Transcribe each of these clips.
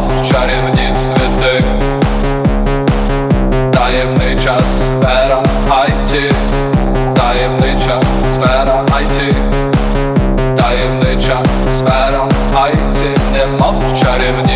немов чарівні світи, таємнича сфера IT, таємнича сфера IT, таємнича сфера IT, немов чарівні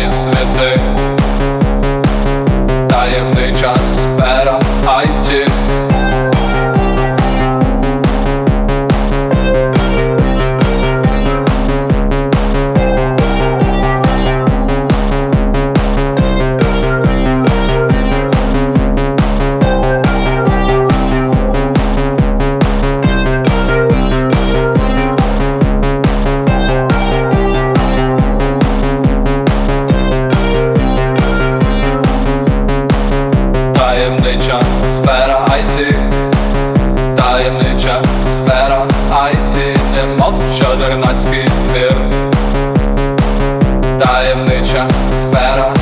Tajemnicza sfera IT Tajemnicza sfera IT Mów Siodernacki zbiór Tajemnicza sfera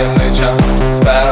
Ciemny ciąg z fel.